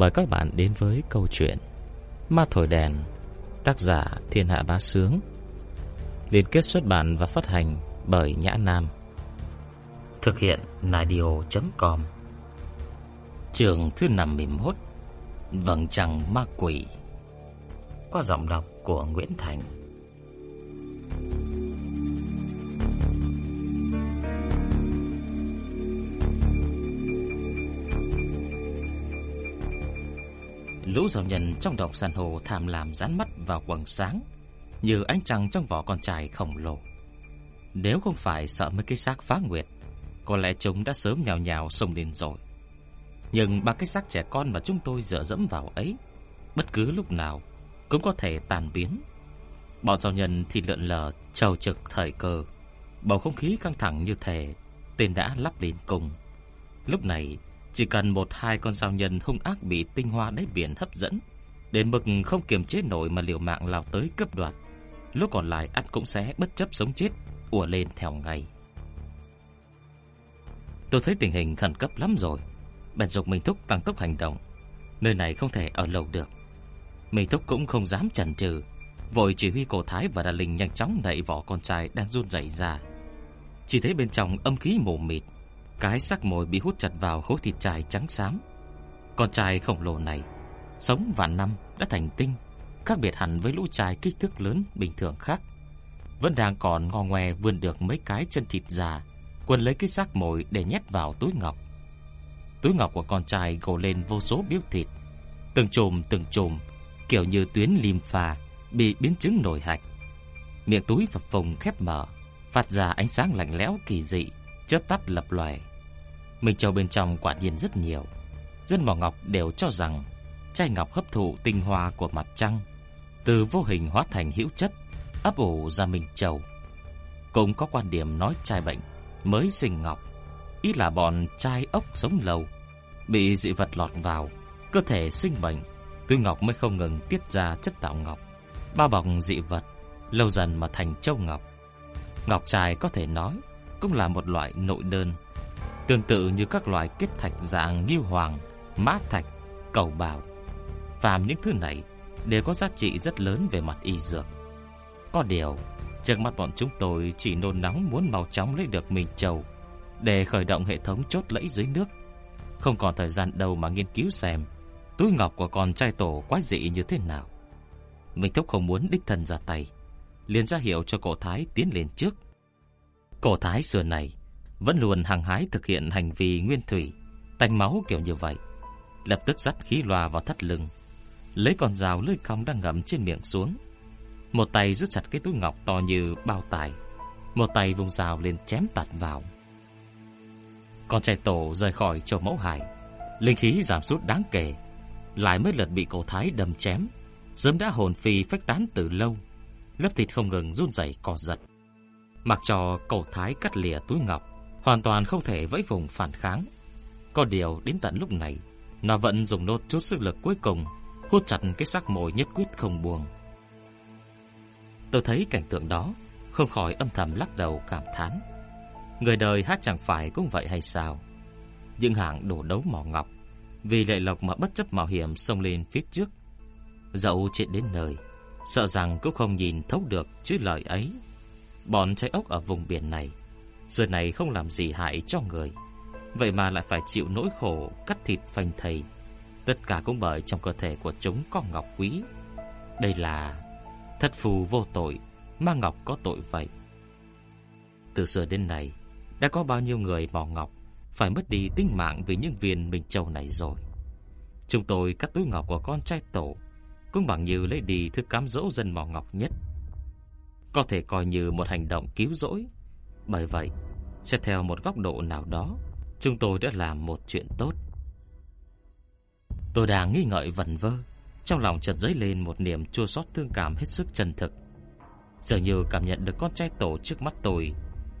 mời các bạn đến với câu chuyện Ma Thổi Đèn Tác giả Thiên Hạ Bá Sướng Liên kết xuất bản và phát hành bởi Nhã Nam. Thực hiện Nadio.com Trường thứ 51 Vầng trăng ma quỷ. Qua giọng đọc của Nguyễn Thành Lũ giàu nhân trong độc san hồ tham lam dán mắt vào quầng sáng, Như ánh trăng trong vỏ con trai khổng lồ. Nếu không phải sợ mấy cái xác phá nguyệt, Có lẽ chúng đã sớm nhào nhào xông lên rồi. Nhưng ba cái xác trẻ con mà chúng tôi dựa dẫm vào ấy, Bất cứ lúc nào Cũng có thể tàn biến. Bọn giàu nhân thì lượn lờ, Trầu trực thời cơ, Bầu không khí căng thẳng như thể Tên đã lắp lên cùng. Lúc này chỉ cần một hai con sao nhân hung ác bị tinh hoa đáy biển hấp dẫn, đến mức không kiềm chế nổi mà liều mạng lao tới cướp đoạt, lúc còn lại ắt cũng sẽ bất chấp sống chết ùa lên theo ngay. Tôi thấy tình hình khẩn cấp lắm rồi, bèn dục Minh Thúc tăng tốc hành động. Nơi này không thể ở lâu được. Minh Thúc cũng không dám chần chừ, vội chỉ huy cổ thái và Đà Linh nhanh chóng đẩy vỏ con trai đang run rẩy ra. Chỉ thấy bên trong âm khí mù mịt, cái xác mồi bị hút chặt vào khối thịt chài trắng xám. Con trai khổng lồ này sống vạn năm đã thành tinh, khác biệt hẳn với lũ trai kích thước lớn bình thường khác. Vẫn đang còn ngo ngoe vươn được mấy cái chân thịt già, quần lấy cái xác mồi để nhét vào túi ngọc. Túi ngọc của con trai gồ lên vô số biếu thịt, từng chùm từng chùm, kiểu như tuyến lim phà bị biến chứng nổi hạch. Miệng túi phập phồng khép mở, phát ra ánh sáng lạnh lẽo kỳ dị, chớp tắt lập loài Minh Châu bên trong quả nhiên rất nhiều. Dân mỏ ngọc đều cho rằng chai ngọc hấp thụ tinh hoa của mặt trăng, từ vô hình hóa thành hữu chất, ấp ủ ra Minh Châu. Cũng có quan điểm nói chai bệnh mới sinh ngọc, ý là bọn chai ốc sống lâu, bị dị vật lọt vào, cơ thể sinh bệnh, tư ngọc mới không ngừng tiết ra chất tạo ngọc, bao bọc dị vật, lâu dần mà thành châu ngọc. Ngọc trai có thể nói cũng là một loại nội đơn Tương tự như các loại kết thạch dạng như hoàng, mã thạch, cầu bào. Phàm những thứ này đều có giá trị rất lớn về mặt y dược. Có điều, trước mắt bọn chúng tôi chỉ nôn nóng muốn mau chóng lấy được mình trầu để khởi động hệ thống chốt lẫy dưới nước. Không còn thời gian đâu mà nghiên cứu xem túi ngọc của con trai tổ quái dị như thế nào. Minh Thúc không muốn đích thân ra tay, liền ra hiệu cho cổ thái tiến lên trước. Cổ thái xưa này vẫn luôn hăng hái thực hiện hành vi nguyên thủy, tanh máu kiểu như vậy. Lập tức dắt khí loa vào thắt lưng, lấy con dao lưỡi cong đang ngậm trên miệng xuống. Một tay rút chặt cái túi ngọc to như bao tải, một tay vùng dao lên chém tạt vào. Con trai tổ rời khỏi chỗ mẫu hải, linh khí giảm sút đáng kể, lại mới lượt bị cổ thái đâm chém, sớm đã hồn phi phách tán từ lâu, lớp thịt không ngừng run rẩy co giật. Mặc cho cổ thái cắt lìa túi ngọc, hoàn toàn không thể vẫy vùng phản kháng. Có điều đến tận lúc này, nó vẫn dùng nốt chút sức lực cuối cùng, hút chặt cái xác mồi nhất quyết không buông. Tôi thấy cảnh tượng đó, không khỏi âm thầm lắc đầu cảm thán. Người đời hát chẳng phải cũng vậy hay sao? Những hạng đổ đấu mỏ ngọc, vì lệ lộc mà bất chấp mạo hiểm xông lên phía trước. Dẫu chết đến nơi, sợ rằng cũng không nhìn thấu được chữ lời ấy. Bọn trái ốc ở vùng biển này Giờ này không làm gì hại cho người. Vậy mà lại phải chịu nỗi khổ Cắt thịt phanh thầy. Tất cả cũng bởi trong cơ thể của chúng có ngọc quý. Đây là Thất phù vô tội Mà ngọc có tội vậy. Từ xưa đến nay, Đã có bao nhiêu người bỏ ngọc, Phải mất đi tính mạng vì những viên Minh Châu này rồi. Chúng tôi cắt túi ngọc của con trai tổ, Cũng bằng như lấy đi thứ cám dỗ dân mỏ ngọc nhất. Có thể coi như một hành động cứu rỗi bởi vậy, xét theo một góc độ nào đó, chúng tôi đã làm một chuyện tốt. Tôi đang nghi ngợi vần vơ, trong lòng chợt dấy lên một niềm chua xót thương cảm hết sức chân thực. Dường như cảm nhận được con trai tổ trước mắt tôi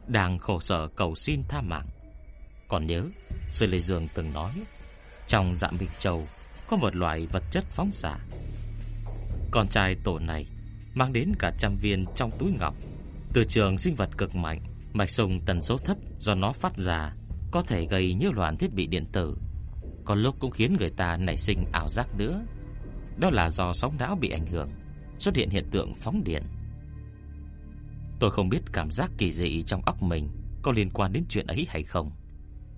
đang khổ sở cầu xin tha mạng. Còn nhớ, Sư Lê Dương từng nói, trong dạ Minh Châu có một loại vật chất phóng xạ. Con trai tổ này mang đến cả trăm viên trong túi ngọc, từ trường sinh vật cực mạnh Mạch sùng tần số thấp do nó phát ra có thể gây nhiễu loạn thiết bị điện tử. có lúc cũng khiến người ta nảy sinh ảo giác nữa. Đó là do sóng não bị ảnh hưởng, xuất hiện hiện tượng phóng điện. Tôi không biết cảm giác kỳ dị trong óc mình có liên quan đến chuyện ấy hay không,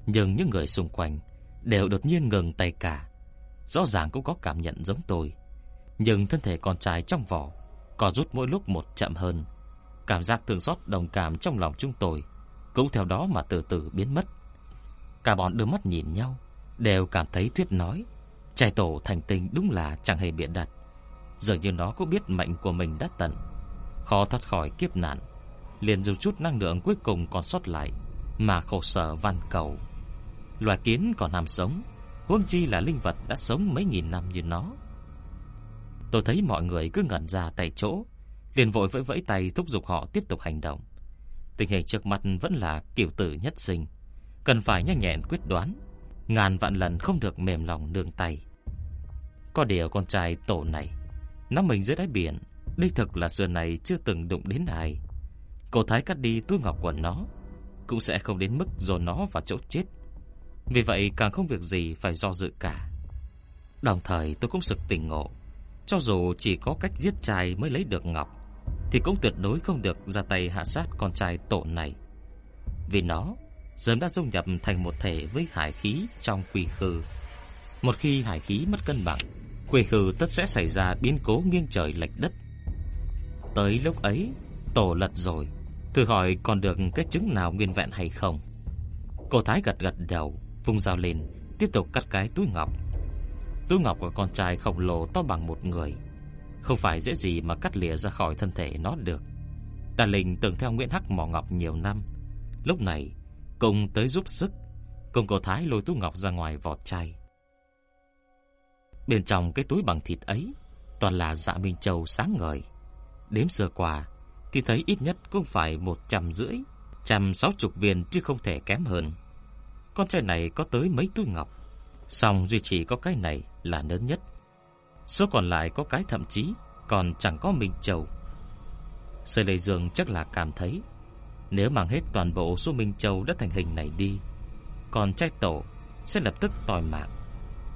nhưng những người xung quanh đều đột nhiên ngừng tay cả. Rõ ràng cũng có cảm nhận giống tôi, nhưng thân thể con trai trong vỏ có rút mỗi lúc một chậm hơn. Cảm giác thương xót đồng cảm trong lòng chúng tôi cũng theo đó mà từ từ biến mất. Cả bọn đưa mắt nhìn nhau, đều cảm thấy thuyết nói, trai tổ thành tinh đúng là chẳng hề biện đặt. Dường như nó cũng biết mệnh của mình đã tận, khó thoát khỏi kiếp nạn, liền dù chút năng lượng cuối cùng còn sót lại mà khổ sở van cầu. Loài kiến còn nằm sống, huống chi là linh vật đã sống mấy nghìn năm như nó. Tôi thấy mọi người cứ ngẩn ra tại chỗ, liền vội vẫy vẫy tay thúc giục họ tiếp tục hành động. Tình hình trước mặt vẫn là kiểu tử nhất sinh, cần phải nhanh nhẹn quyết đoán, ngàn vạn lần không được mềm lòng nương tay. Có điều con trai tổ này, nó mình dưới đáy biển, đích thực là xưa này chưa từng đụng đến ai. Cổ Thái cắt đi túi ngọc của nó, cũng sẽ không đến mức dồn nó vào chỗ chết. Vì vậy càng không việc gì phải do dự cả. Đồng thời tôi cũng sực tỉnh ngộ, cho dù chỉ có cách giết trai mới lấy được ngọc, thì cũng tuyệt đối không được ra tay hạ sát con trai tổ này. Vì nó sớm đã dung nhập thành một thể với hải khí trong quỷ khư. Một khi hải khí mất cân bằng, quỷ khư tất sẽ xảy ra biến cố nghiêng trời lệch đất. Tới lúc ấy, tổ lật rồi, thử hỏi còn được cái trứng nào nguyên vẹn hay không? Cô Thái gật gật đầu, vung dao lên, tiếp tục cắt cái túi ngọc. Túi ngọc của con trai khổng lồ to bằng một người, không phải dễ gì mà cắt lìa ra khỏi thân thể nó được. Đà Linh từng theo Nguyễn Hắc mỏ ngọc nhiều năm, lúc này cùng tới giúp sức, cùng Cổ Thái lôi túi ngọc ra ngoài vọt chai. Bên trong cái túi bằng thịt ấy toàn là dạ minh châu sáng ngời. Đếm sơ qua thì thấy ít nhất cũng phải một trăm rưỡi, trăm sáu chục viên chứ không thể kém hơn. Con trai này có tới mấy túi ngọc, song duy chỉ có cái này là lớn nhất. Số còn lại có cái thậm chí còn chẳng có Minh Châu. Sơ Lê Dương chắc là cảm thấy nếu mang hết toàn bộ số Minh Châu đã thành hình này đi, còn trai tổ sẽ lập tức tòi mạng.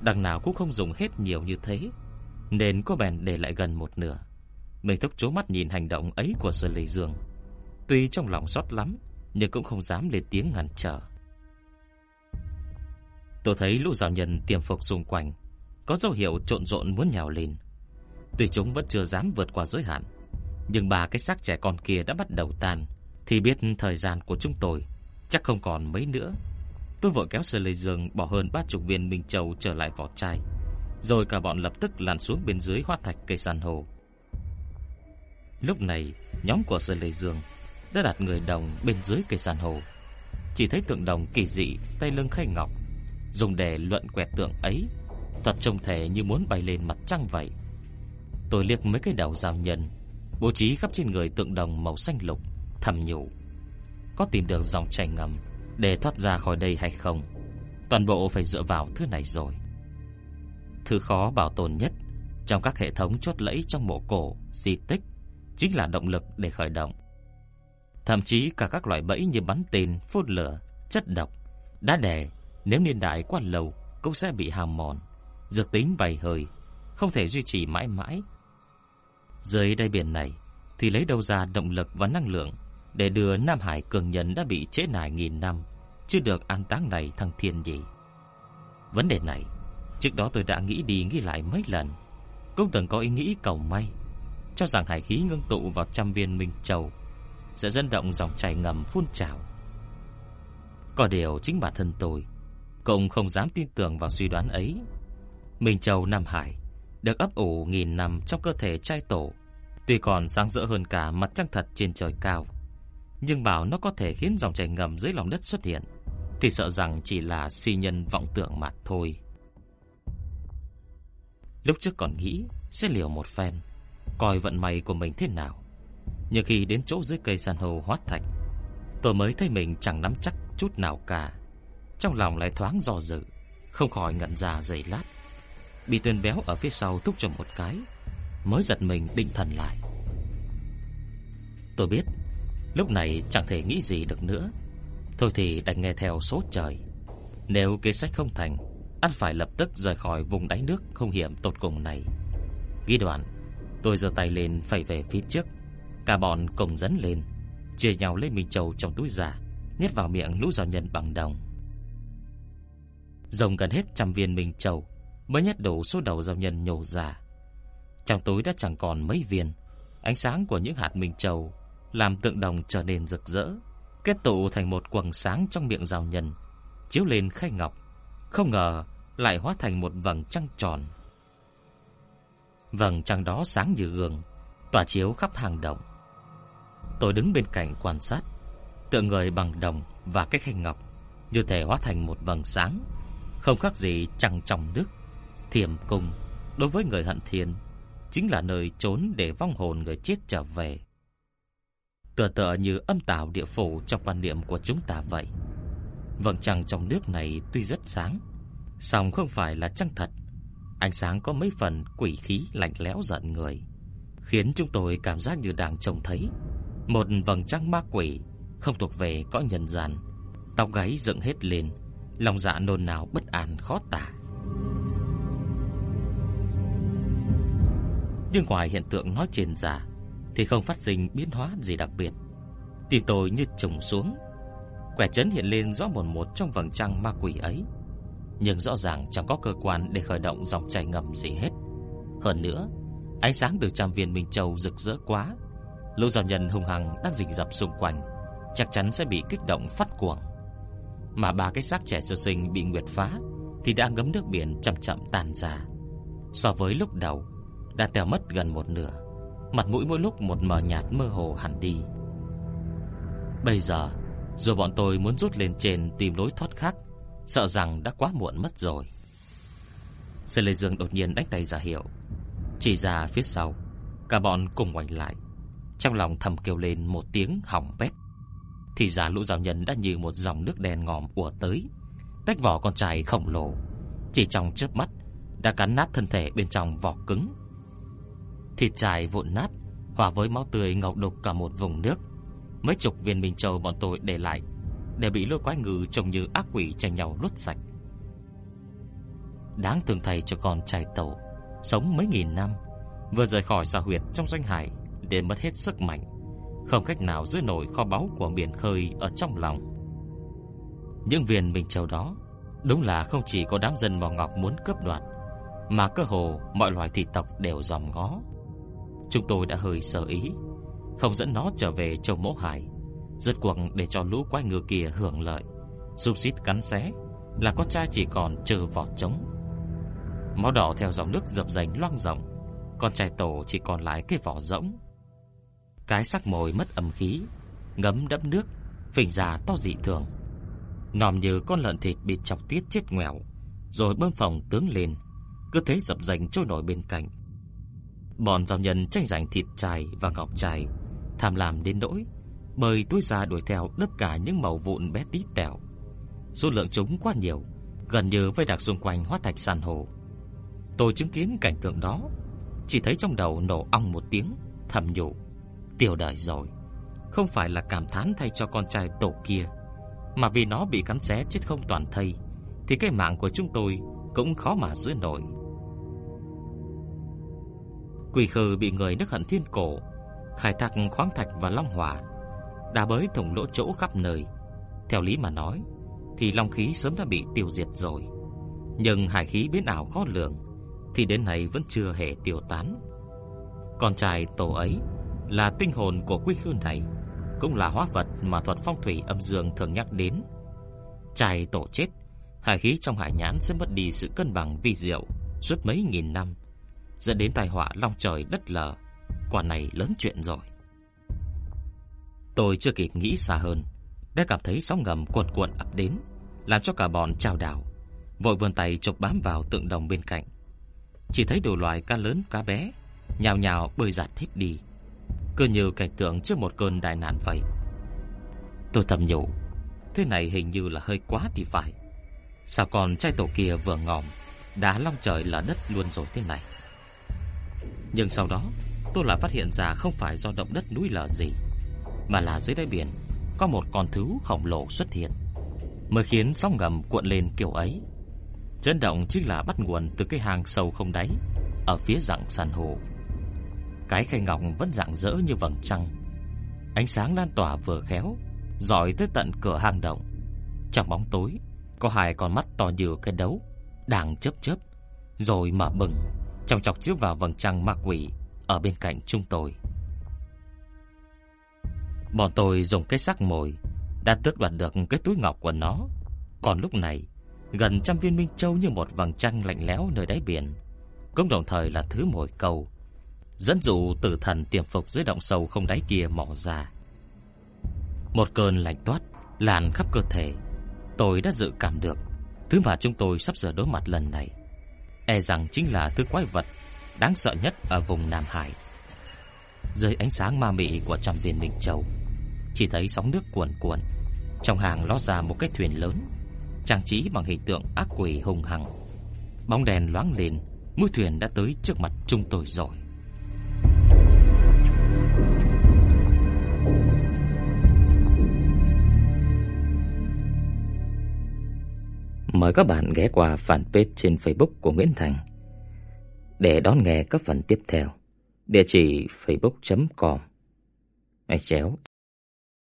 Đằng nào cũng không dùng hết nhiều như thế, nên có bèn để lại gần một nửa. Mình thúc chố mắt nhìn hành động ấy của Sơ Lê Dương. Tuy trong lòng xót lắm, nhưng cũng không dám lên tiếng ngăn trở. Tôi thấy lũ giáo nhân tiềm phục xung quanh có dấu hiệu trộn rộn muốn nhào lên. Tuy chúng vẫn chưa dám vượt qua giới hạn, nhưng bà cái xác trẻ con kia đã bắt đầu tan, thì biết thời gian của chúng tôi chắc không còn mấy nữa. Tôi vội kéo Sơ Lê Dương bỏ hơn ba chục viên Minh Châu trở lại vỏ chai, rồi cả bọn lập tức lăn xuống bên dưới hoa thạch cây san hô. Lúc này, nhóm của Sơ Lê Dương đã đặt người đồng bên dưới cây san hô. Chỉ thấy tượng đồng kỳ dị, tay lưng khay ngọc, dùng để luận quẹt tượng ấy Thật trông thể như muốn bay lên mặt trăng vậy. Tôi liếc mấy cái đầu giao nhân Bố trí khắp trên người tượng đồng màu xanh lục Thầm nhủ. Có tìm được dòng chảy ngầm Để thoát ra khỏi đây hay không? Toàn bộ phải dựa vào thứ này rồi. Thứ khó bảo tồn nhất Trong các hệ thống chốt lẫy trong mộ cổ Di tích Chính là động lực để khởi động. Thậm chí cả các loại bẫy như bắn tên phốt lửa, chất độc Đá đè Nếu niên đại quá lâu Cũng sẽ bị hàm mòn. Dược tính bày hơi, Không thể duy trì mãi mãi. Dưới đáy biển này, Thì lấy đâu ra động lực và năng lượng Để đưa Nam Hải cường nhân đã bị chế nải nghìn năm Chưa được an táng này thăng thiên gì Vấn đề này, Trước đó tôi đã nghĩ đi nghĩ lại mấy lần. Cũng từng có ý nghĩ cầu may, Cho rằng hải khí ngưng tụ vào trăm viên Minh Châu Sẽ dân động dòng chảy ngầm phun trào. Có điều chính bản thân tôi Cũng không dám tin tưởng vào suy đoán ấy. Minh Châu Nam Hải được ấp ủ nghìn năm trong cơ thể trai tổ, tuy còn sáng rỡ hơn cả mặt trăng thật trên trời cao, nhưng bảo nó có thể khiến dòng chảy ngầm dưới lòng đất xuất hiện, thì sợ rằng chỉ là si nhân vọng tưởng mà thôi. Lúc trước còn nghĩ sẽ liều một phen, coi vận may của mình thế nào. Nhưng khi đến chỗ dưới cây san hô hóa thạch, tôi mới thấy mình chẳng nắm chắc chút nào cả. Trong lòng lại thoáng do dự, không khỏi ngẩn ra giây lát. Bị tuyên béo ở phía sau thúc cho một cái Mới giật mình định thần lại Tôi biết Lúc này chẳng thể nghĩ gì được nữa Thôi thì đành nghe theo số trời Nếu kế sách không thành anh phải lập tức rời khỏi vùng đáy nước không hiểm tột cùng này. Ghi đoạn, tôi giơ tay lên phải về phía trước, cả bọn cùng dẫn lên, chia nhau lấy mình trầu trong túi giả, nhét vào miệng lũ giàu nhân bằng đồng. Rồng gần hết trăm viên mình trầu mới nhét đủ số đầu giàu nhân nhổ ra. Trong túi đã chẳng còn mấy viên, ánh sáng của những hạt minh châu làm tượng đồng trở nên rực rỡ, kết tụ thành một quầng sáng trong miệng giàu nhân, chiếu lên khay ngọc, không ngờ lại hóa thành một vầng trăng tròn. Vầng trăng đó sáng như gương, tỏa chiếu khắp hàng động. Tôi đứng bên cạnh quan sát, tượng người bằng đồng và cái khay ngọc như thể hóa thành một vầng sáng, không khác gì trăng trong nước. Thiểm cung đối với người hận thiên chính là nơi trốn để vong hồn người chết trở về. Tựa tựa như âm tào địa phủ trong quan niệm của chúng ta vậy. Vầng trăng trong nước này tuy rất sáng, song không phải là trăng thật. Ánh sáng có mấy phần quỷ khí lạnh lẽo giận người, khiến chúng tôi cảm giác như đang trông thấy một vầng trăng ma quỷ không thuộc về cõi nhân gian. Tóc gáy dựng hết lên, lòng dạ nôn nao bất an khó tả. Nhưng ngoài hiện tượng nói trên giả thì không phát sinh biến hóa gì đặc biệt. Tim tôi như trùng xuống, quẻ chấn hiện lên rõ một một trong vầng trăng ma quỷ ấy. Nhưng rõ ràng chẳng có cơ quan để khởi động dòng chảy ngầm gì hết. Hơn nữa, ánh sáng từ trăm viên minh châu rực rỡ quá, lũ giao nhân hung hăng đang rình rập xung quanh, chắc chắn sẽ bị kích động phát cuồng. Mà ba cái xác trẻ sơ sinh bị nguyệt phá thì đã ngấm nước biển chậm chậm tan ra. So với lúc đầu, đã tèo mất gần một nửa, mặt mũi mỗi lúc một mờ nhạt mơ hồ hẳn đi. Bây giờ, dù bọn tôi muốn rút lên trên tìm lối thoát khác, sợ rằng đã quá muộn mất rồi. Sư Lê Dương đột nhiên đánh tay ra hiệu, chỉ ra phía sau, cả bọn cùng ngoảnh lại, trong lòng thầm kêu lên một tiếng hỏng bét. Thì ra lũ giáo nhân đã như một dòng nước đen ngòm ùa tới, tách vỏ con trai khổng lồ, chỉ trong chớp mắt đã cắn nát thân thể bên trong vỏ cứng. Thịt chài vụn nát, hòa với máu tươi ngọc đục cả một vùng nước. Mấy chục viên minh châu bọn tôi để lại để bị lôi quái ngư trông như ác quỷ tranh nhau nuốt sạch. Đáng thương thầy cho con trai tàu sống mấy nghìn năm, vừa rời khỏi xã huyệt trong doanh hải để mất hết sức mạnh, không cách nào giữ nổi kho báu của biển khơi ở trong lòng. Những viên minh châu đó đúng là không chỉ có đám dân mỏ ngọc muốn cướp đoạt, mà cơ hồ mọi loài thị tộc đều dòm ngó. Chúng tôi đã hơi sở ý, không dẫn nó trở về châu Mỗ Hải, rốt cuộc để cho lũ quái ngựa kia hưởng lợi, xúc xít cắn xé, là con trai chỉ còn chờ vỏ trống. Máu đỏ theo dòng nước dập dành loang rộng, con trai tổ chỉ còn lại cái vỏ rỗng. Cái sắc mồi mất âm khí, ngấm đẫm nước, phình ra to dị thường. Nòm như con lợn thịt bị chọc tiết chết ngoẻo, rồi bơm phòng tướng lên, cứ thế dập dành trôi nổi bên cạnh. Bọn giao nhân tranh giành thịt chài và ngọc chài tham lam đến nỗi bơi túi ra đuổi theo đớp cả những màu vụn bé tí tẹo. Số lượng chúng quá nhiều, gần như vây đặc xung quanh hóa thạch san hô. Tôi chứng kiến cảnh tượng đó, chỉ thấy trong đầu nổ ong một tiếng, thầm nhủ, tiểu đời rồi. Không phải là cảm thán thay cho con trai tổ kia, mà vì nó bị cắn xé chết không toàn thây, thì cái mạng của chúng tôi cũng khó mà giữ nổi. Quỷ khư bị người nước hận thiên cổ khai thác khoáng thạch và long hỏa, đã bới thủng lỗ chỗ khắp nơi. Theo lý mà nói, thì long khí sớm đã bị tiêu diệt rồi. Nhưng hải khí biến ảo khó lường, thì đến nay vẫn chưa hề tiêu tán. Con trai tổ ấy là tinh hồn của quy khư này, cũng là hóa vật mà thuật phong thủy âm dương thường nhắc đến. Trai tổ chết, hải khí trong hải nhãn sẽ mất đi sự cân bằng vi diệu suốt mấy nghìn năm, dẫn đến tai họa long trời đất lở. Quả này lớn chuyện rồi. Tôi chưa kịp nghĩ xa hơn, đã cảm thấy sóng ngầm cuồn cuộn ập đến, làm cho cả bọn trao đảo, vội vươn tay chụp bám vào tượng đồng bên cạnh. Chỉ thấy đủ loài cá lớn cá bé nhào nhào bơi giặt hết đi, cứ như cảnh tượng trước một cơn đại nạn vậy. Tôi thầm nhủ, thế này hình như là hơi quá thì phải. Sao còn trai tổ kia vừa ngòm đã long trời là đất luôn rồi thế này. Nhưng sau đó, tôi lại phát hiện ra không phải do động đất núi lở gì, mà là dưới đáy biển có một con thú khổng lồ xuất hiện, mới khiến sóng ngầm cuộn lên kiểu ấy. Chấn động chính là bắt nguồn từ cái hang sâu không đáy ở phía dạng san hô. Cái khay ngọc vẫn rạng rỡ như vầng trăng. Ánh sáng lan tỏa vừa khéo, dọi tới tận cửa hang động. Trong bóng tối, có hai con mắt to như cái đấu đang chớp chớp rồi mở bừng, trong chọc chiếu vào vầng trăng ma quỷ ở bên cạnh chúng tôi. Bọn tôi dùng cái sắc mồi đã tước đoạt được cái túi ngọc của nó. Còn lúc này, gần trăm viên minh châu như một vầng trăng lạnh lẽo nơi đáy biển, cũng đồng thời là thứ mồi câu dẫn dụ tử thần tiềm phục dưới động sâu không đáy kia mỏ ra. Một cơn lạnh toát làn khắp cơ thể. Tôi đã dự cảm được thứ mà chúng tôi sắp sửa đối mặt lần này, e rằng chính là thứ quái vật đáng sợ nhất ở vùng Nam Hải. Dưới ánh sáng ma mị của trăm viên minh châu, chỉ thấy sóng nước cuồn cuộn, trong hàng ló ra một cái thuyền lớn, trang trí bằng hình tượng ác quỷ hung hăng. Bóng đèn loáng lên, mũi thuyền đã tới trước mặt chúng tôi rồi. Mời các bạn ghé qua fanpage trên Facebook của Nguyễn Thành để đón nghe các phần tiếp theo. Địa chỉ facebook.com chéo